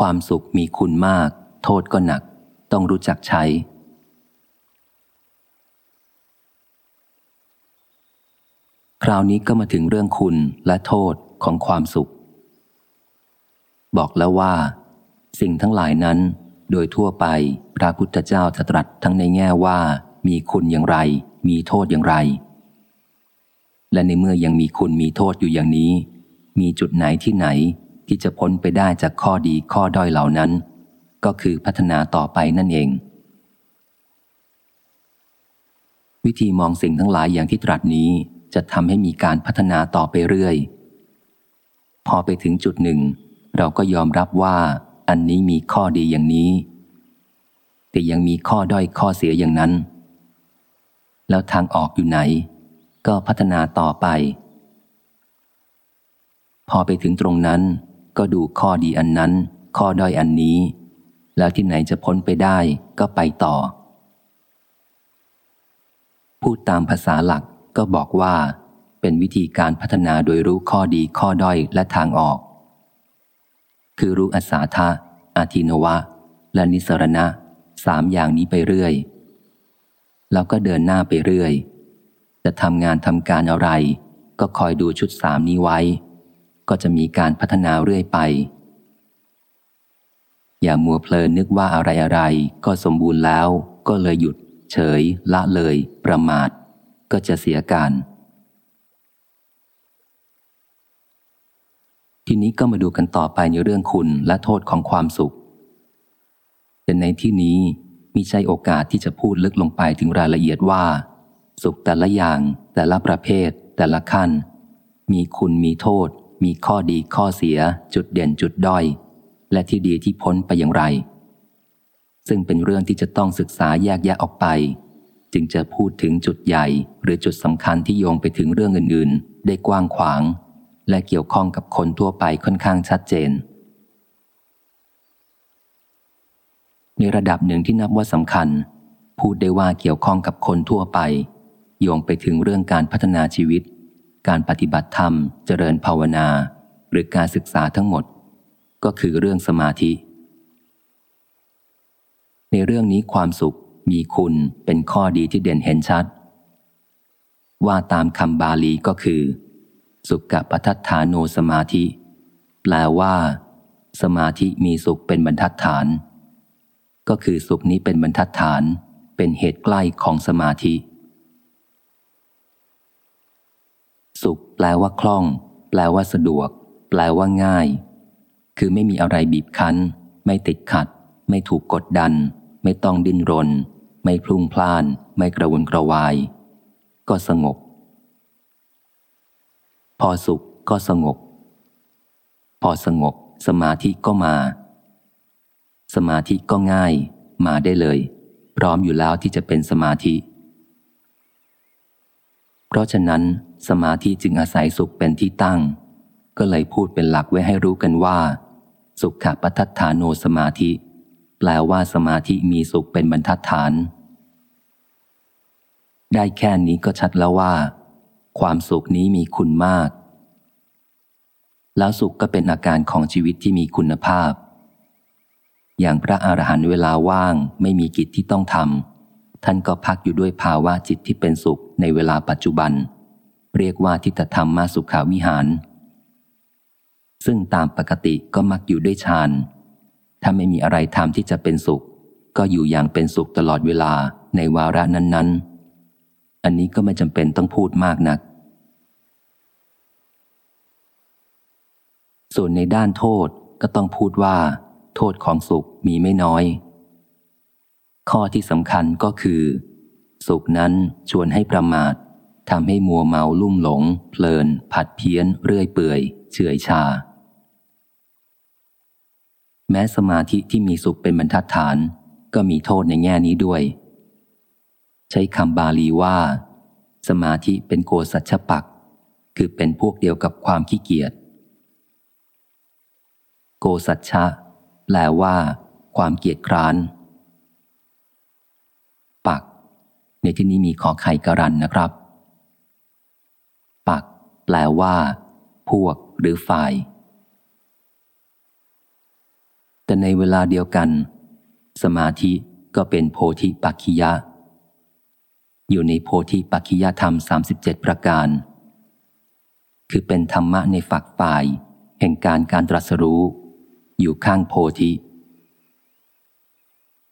ความสุขมีคุณมาก โทษก็หนัก ต้องรู้จักใช้ คราวนี้ก็มาถึงเรื่องคุณและโทษของความสุข บอกแล้วว่า สิ่งทั้งหลายนั้น โดยทั่วไป พระพุทธเจ้าตรัสทั้งในแง่ว่า มีคุณอย่างไร มีโทษอย่างไร และในเมื่อยังมีคุณมีโทษอยู่อย่างนี้ มีจุดไหนที่ไหน ที่จะพ้นไปได้จากข้อดีข้อด้อยเหล่านั้น ก็คือพัฒนาต่อไปนั่นเอง วิธีมองสิ่งทั้งหลายอย่างที่ตรัสนี้จะทำให้มีการพัฒนาต่อไปเรื่อย พอไปถึงจุดหนึ่ง เราก็ยอมรับว่าอันนี้มีข้อดีอย่างนี้ แต่ยังมีข้อด้อยข้อเสียอย่างนั้น แล้วทางออกอยู่ไหน ก็พัฒนาต่อไป พอไปถึงตรงนั้น ก็ดูข้อดีอันนั้น ข้อด้อยอันนี้ แล้วที่ไหนจะพ้นไปได้ก็ไปต่อ พูดตามภาษาหลักก็บอกว่า เป็นวิธีการพัฒนาโดยรู้ข้อดีข้อด้อยและทางออก คือรู้อาสาทะอาทินวะ และนิสรณะสามอย่างนี้ไปเรื่อย แล้วก็เดินหน้าไปเรื่อย จะทำงานทำการอะไร ก็คอยดูชุดสามนี้ไว้ ก็จะมีการพัฒนาเรื่อยไป อย่ามัวเพลินนึกว่าอะไรอะไรก็สมบูรณ์แล้ว ก็เลยหยุด เฉย ละเลย ประมาท ก็จะเสียการ ทีนี้ก็มาดูกันต่อไปในเรื่องคุณและโทษของความสุขแต่ในที่นี้มีใช่โอกาสที่จะพูดลึกลงไปถึงรายละเอียดว่า สุขแต่ละอย่าง แต่ละประเภท แต่ละขั้น มีคุณมีโทษ มีข้อดีข้อเสียจุดเด่นจุดด้อย และที่ดีที่พ้นไปอย่างไร ซึ่งเป็นเรื่องที่จะต้องศึกษาแยกแยะออกไป จึงจะพูดถึงจุดใหญ่ หรือจุดสำคัญที่โยงไปถึงเรื่องอื่น ๆ ได้กว้างขวาง และเกี่ยวข้องกับคนทั่วไปค่อนข้างชัดเจน ในระดับหนึ่งที่นับว่าสำคัญ พูดได้ว่าเกี่ยวข้องกับคนทั่วไป โยงไปถึงเรื่องการพัฒนาชีวิต การปฏิบัติธรรม เจริญภาวนา หรือการศึกษาทั้งหมด ก็คือเรื่องสมาธิ ในเรื่องนี้ความสุขมีคุณเป็นข้อดีที่เด่นเห็นชัด ว่าตามคำบาลีก็คือ สุขกับปัฏฐานโนสมาธิ แปลว่า สมาธิมีสุขเป็นบรรทัดฐาน ก็คือสุขนี้เป็นบรรทัดฐาน เป็นเหตุใกล้ของสมาธิ สุข แปลว่าคล่อง แปลว่าสะดวก แปลว่าง่าย คือไม่มีอะไรบีบคั้น ไม่ติดขัด ไม่ถูกกดดัน ไม่ต้องดิ้นรน ไม่พลุ่งพล่าน ไม่กระวนกระวาย ก็สงบ พอสุขก็สงบ พอสงบ สมาธิก็มา สมาธิก็ง่าย มาได้เลย พร้อมอยู่แล้วที่จะเป็นสมาธิ เพราะฉะนั้น สมาธิจึงอาศัยสุขเป็นที่ตั้ง ก็เลยพูดเป็นหลักไว้ให้รู้กันว่า สุขปัฏฐานโนสมาธิ แปลว่าสมาธิมีสุขเป็นบรรทัดฐาน ได้แค่นี้ก็ชัดแล้วว่า ความสุขนี้มีคุณมาก แล้วสุขก็เป็นอาการของชีวิตที่มีคุณภาพ อย่างพระอรหันต์เวลาว่างไม่มีกิจที่ต้องทำท่านก็พักอยู่ด้วยภาวะจิตที่เป็นสุข ในเวลาปัจจุบัน เรียกว่าทิฏฐธรรมมาสุขาวิหาร ซึ่งตามปกติก็มักอยู่ด้วยฌานถ้าไม่มีอะไรทำที่จะเป็นสุข ก็อยู่อย่างเป็นสุขตลอดเวลาในวาระนั้น ๆ อันนี้ก็ไม่จำเป็นต้องพูดมากนัก ส่วนในด้านโทษก็ต้องพูดว่า โทษของสุขมีไม่น้อย ข้อที่สำคัญก็คือ สุขนั้นชวนให้ประมาททำให้มัวเมาลุ่มหลง เพลิน ผัดเพี้ยน เรื่อยเปื่อย เฉื่อยชา แม้สมาธิที่มีสุขเป็นบรรทัดฐาน ก็มีโทษในแง่นี้ด้วย ใช้คำบาลีว่า สมาธิเป็นโกสัจปัก คือเป็นพวกเดียวกับความขี้เกียจ โกสัจฉะแปลว่า ความเกียจคร้าน ปัก ในที่นี้มีขอไข่กรันนะครับ ปัก แปลว่า พวกหรือฝ่ายแแต่ในเวลาเดียวกัน สมาธิก็เป็นโพธิปักขิยะ อยู่ในโพธิปักขิยธรรม 37 ประการ คือเป็นธรรมะในฝักฝ่าย แห่งการการตรัสรู้ อยู่ข้างโพธิ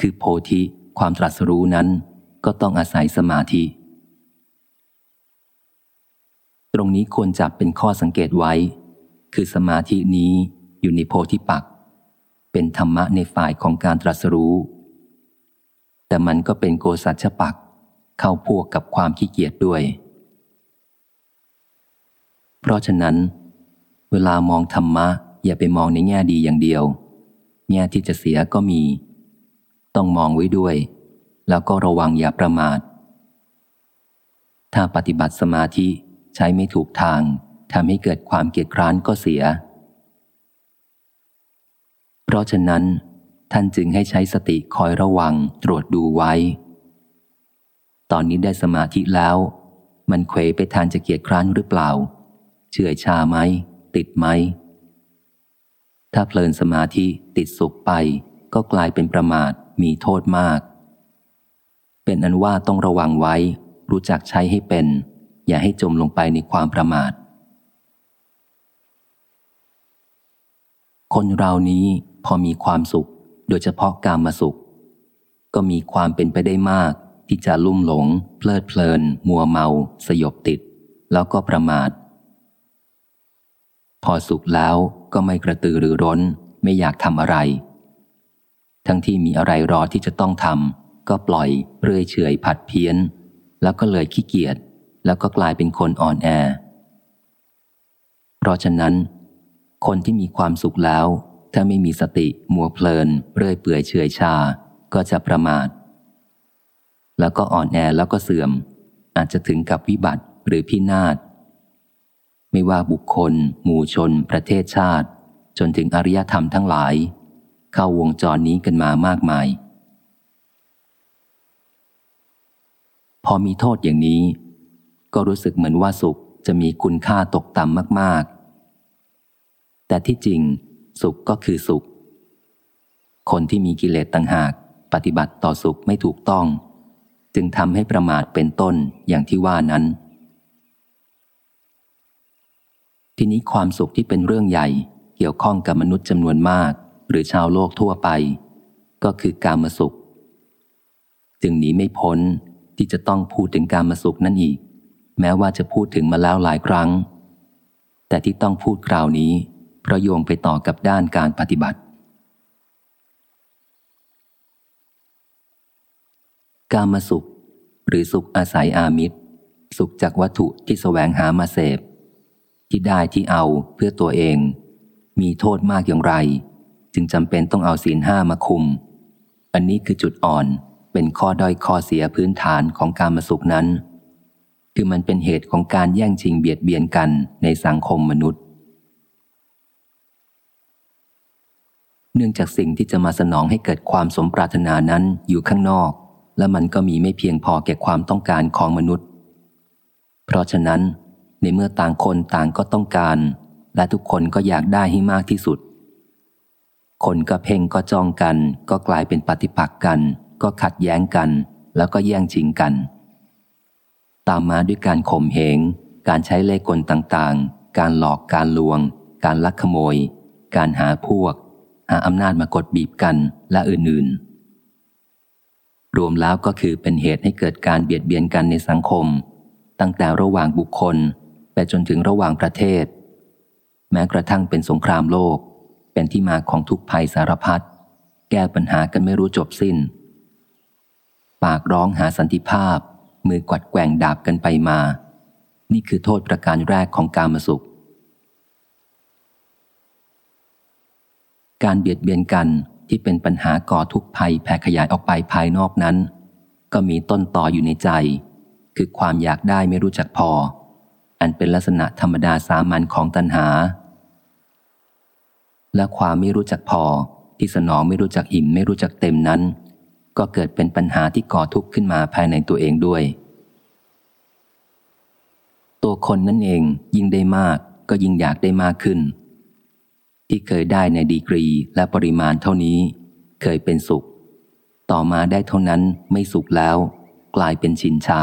คือโพธิความตรัสรู้นั้น ก็ต้องอาศัยสมาธิ ตรงนี้ควรจับเป็นข้อสังเกตไว้ คือสมาธินี้อยู่ในโพธิปัก เป็นธรรมะในฝ่ายของการตรัสรู้ แต่มันก็เป็นโกสัจปัก เข้าพวกกับความขี้เกียจด้วย เพราะฉะนั้น เวลามองธรรมะ อย่าไปมองในแง่ดีอย่างเดียว แง่ที่จะเสียก็มี ต้องมองไว้ด้วย แล้วก็ระวังอย่าประมาท ถ้าปฏิบัติสมาธิใช้ไม่ถูกทางทำให้เกิดความเกียดคร้านก็เสีย เพราะฉะนั้น ท่านจึงให้ใช้สติคอยระวังตรวจดูไว้ ตอนนี้ได้สมาธิแล้ว มันเควไปทานจะเกียดคร้านหรือเปล่า เฉื่อยชาไหม ติดไหม ถ้าเพลินสมาธิติดสุขไป ก็กลายเป็นประมาทมีโทษมาก เป็นอันว่าต้องระวังไว้ รู้จักใช้ให้เป็น อย่าให้จมลงไปในความประมาท คนเรานี้พอมีความสุข โดยเฉพาะการมาสุข ก็มีความเป็นไปได้มาก ที่จะลุ่มหลง เพลิดเพลิน มัวเมา สยบติด แล้วก็ประมาท พอสุขแล้วก็ไม่กระตือรือร้น ไม่อยากทำอะไร ทั้งที่มีอะไรรอที่จะต้องทำ ก็ปล่อยเรื่อยเฉยผัดเพี้ยน แล้วก็เลยขี้เกียจแล้วก็กลายเป็นคนอ่อนแอ เพราะฉะนั้น คนที่มีความสุขแล้ว ถ้าไม่มีสติมัวเพลิน เรื่อยเปื่อยเฉยชา ก็จะประมาท แล้วก็อ่อนแอแล้วก็เสื่อม อาจจะถึงกับวิบัติหรือพินาศไม่ว่าบุคคล หมู่ชน ประเทศชาติ จนถึงอริยธรรมทั้งหลาย เข้าวงจรนี้กันมามากมาย พอมีโทษอย่างนี้ ก็รู้สึกเหมือนว่าสุขจะมีคุณค่าตกต่ำมาก ๆ แต่ที่จริง สุขก็คือสุข คนที่มีกิเลสต่างหาก ปฏิบัติต่อสุขไม่ถูกต้อง จึงทำให้ประมาทเป็นต้นอย่างที่ว่านั้น ทีนี้ความสุขที่เป็นเรื่องใหญ่เกี่ยวข้องกับมนุษย์จำนวนมาก หรือชาวโลกทั่วไป ก็คือการมาสุข จึงหนีไม่พ้น ที่จะต้องพูดถึงการมาสุขนั่นอีก แม้ว่าจะพูดถึงมาแล้วหลายครั้ง แต่ที่ต้องพูดคราวนี้เพราะโยงไปต่อกับด้านการปฏิบัติ การมาสุข หรือสุขอาศัยอามิตร สุขจากวัตถุที่แสวงหามาเสพ ที่ได้ที่เอาเพื่อตัวเอง มีโทษมากอย่างไร จึงจำเป็นต้องเอาศีลห้ามาคุม อันนี้คือจุดอ่อน เป็นข้อด้อยข้อเสียพื้นฐานของการมาสุขนั้น คือมันเป็นเหตุของการแย่งชิงเบียดเบียนกันในสังคมมนุษย์ เนื่องจากสิ่งที่จะมาสนองให้เกิดความสมปรารถนานั้นอยู่ข้างนอก และมันก็มีไม่เพียงพอแก่ความต้องการของมนุษย์ เพราะฉะนั้น ในเมื่อต่างคนต่างก็ต้องการ และทุกคนก็อยากได้ให้มากที่สุดคนก็เพ่งก็จ้องกันก็กลายเป็นปฏิปักษ์กัน ก็ขัดแย้งกัน แล้วก็แย่งชิงกัน ตามมาด้วยการข่มเหง การใช้เล่กลต่างๆ การหลอกการลวง การลักขโมย การหาพวก หาอำนาจมากดบีบกันและอื่นๆ รวมแล้วก็คือเป็นเหตุให้เกิดการเบียดเบียนกันในสังคม ตั้งแต่ระหว่างบุคคลไปจนถึงระหว่างประเทศ แม้กระทั่งเป็นสงครามโลก เป็นที่มาของทุกภัยสารพัดแก้ปัญหากันไม่รู้จบสิ้น ปากร้องหาสันติภาพ มือกวัดแกว่งดาบกันไปมา นี่คือโทษประการแรกของการมาสุข การเบียดเบียนกันที่เป็นปัญหาก่อทุกภัยแผ่ขยายออกไปภายนอกนั้น ก็มีต้นต่ออยู่ในใจ คือความอยากได้ไม่รู้จักพอ อันเป็นลักษณะธรรมดาสามัญของตัณหา และความไม่รู้จักพอที่สนองไม่รู้จักอิ่มไม่รู้จักเต็มนั้น ก็เกิดเป็นปัญหาที่ก่อทุกข์ขึ้นมาภายในตัวเองด้วย ตัวคนนั่นเองยิ่งได้มากก็ยิ่งอยากได้มากขึ้น ที่เคยได้ในดีกรีและปริมาณเท่านี้ เคยเป็นสุข ต่อมาได้เท่านั้นไม่สุขแล้ว กลายเป็นชินชา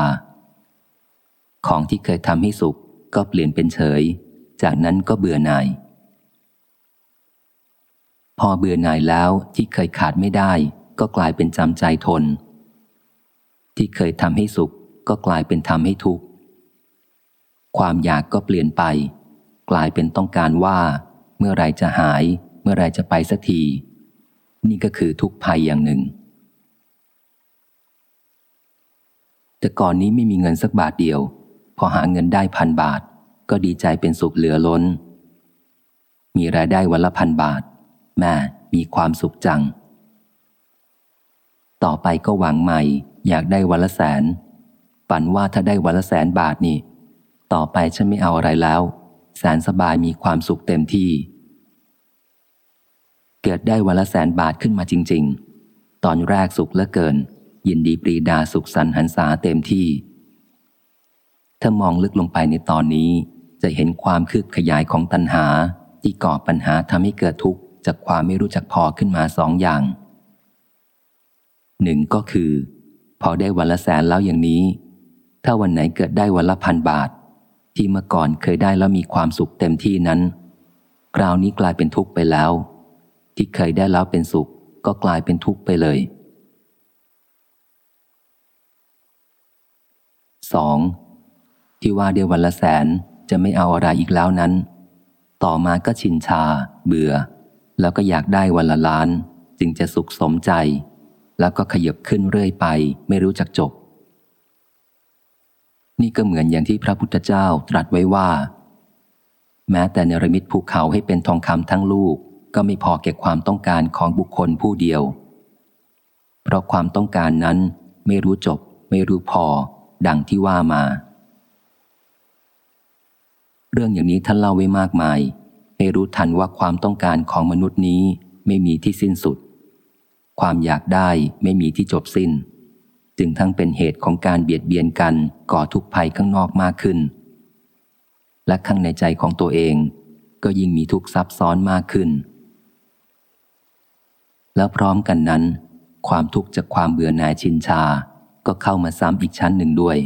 ของที่เคยทำให้สุขก็เปลี่ยนเป็นเฉย จากนั้นก็เบื่อหน่ายพอเบื่อหน่ายแล้วที่เคยขาดไม่ได้ ก็กลายเป็นจำใจทน ที่เคยทำให้สุขก็กลายเป็นทำให้ทุกข์ ความอยากก็เปลี่ยนไป กลายเป็นต้องการว่า เมื่อไรจะหาย เมื่อไรจะไปสักที นี่ก็คือทุกภัยอย่างหนึ่ง แต่ก่อนนี้ไม่มีเงินสักบาทเดียว พอหาเงินได้พันบาท ก็ดีใจเป็นสุขเหลือล้น มีรายได้วันละพันบาท แม่มีความสุขจัง ต่อไปก็หวังใหม่ อยากได้วันละแสน ฝันว่าถ้าได้วันละแสนบาทนี่ ต่อไปฉันไม่เอาอะไรแล้ว แสนสบายมีความสุขเต็มที่ เกิดได้วันละแสนบาทขึ้นมาจริง ๆ ตอนแรกสุขเหลือเกิน ยินดีปรีดาสุขสันหันษาเต็มที่ ถ้ามองลึกลงไปในตอนนี้จะเห็นความคืบขยายของตัณหาที่ก่อปัญหาทำให้เกิดทุกข์จากความไม่รู้จักพอขึ้นมาสองอย่าง หนึ่งก็คือ พอได้วันละแสนแล้วอย่างนี้ ถ้าวันไหนเกิดได้วันละพันบาท ที่เมื่อก่อนเคยได้แล้วมีความสุขเต็มที่นั้น คราวนี้กลายเป็นทุกข์ไปแล้ว ที่เคยได้แล้วเป็นสุข ก็กลายเป็นทุกข์ไปเลย 2. ที่ว่าเดียววันละแสนจะไม่เอาอะไรอีกแล้วนั้น ต่อมาก็ชินชา เบื่อ แล้วก็อยากได้วันละล้าน จึงจะสุขสมใจ แล้วก็ขยับขึ้นเรื่อยไปไม่รู้จักจบ นี่ก็เหมือนอย่างที่พระพุทธเจ้าตรัสไว้ว่า แม้แต่เนรมิตภูเขาให้เป็นทองคำทั้งลูกก็ไม่พอเก็บความต้องการของบุคคลผู้เดียว เพราะความต้องการนั้นไม่รู้จบ ไม่รู้พอ ดังที่ว่ามา เรื่องอย่างนี้ท่านเล่าไว้มากมาย ให้รู้ทันว่าความต้องการของมนุษย์นี้ไม่มีที่สิ้นสุด ความอยากได้ไม่มีที่จบสิ้น จึงทั้งเป็นเหตุของการเบียดเบียนกันก่อทุกข์ภัยข้างนอกมากขึ้น และข้างในใจของตัวเองก็ยิ่งมีทุกข์ซับซ้อนมากขึ้น แล้วพร้อมกันนั้น ความทุกข์จากความเบื่อหน่ายชินชาก็เข้ามาซ้ำอีกชั้นหนึ่งด้วย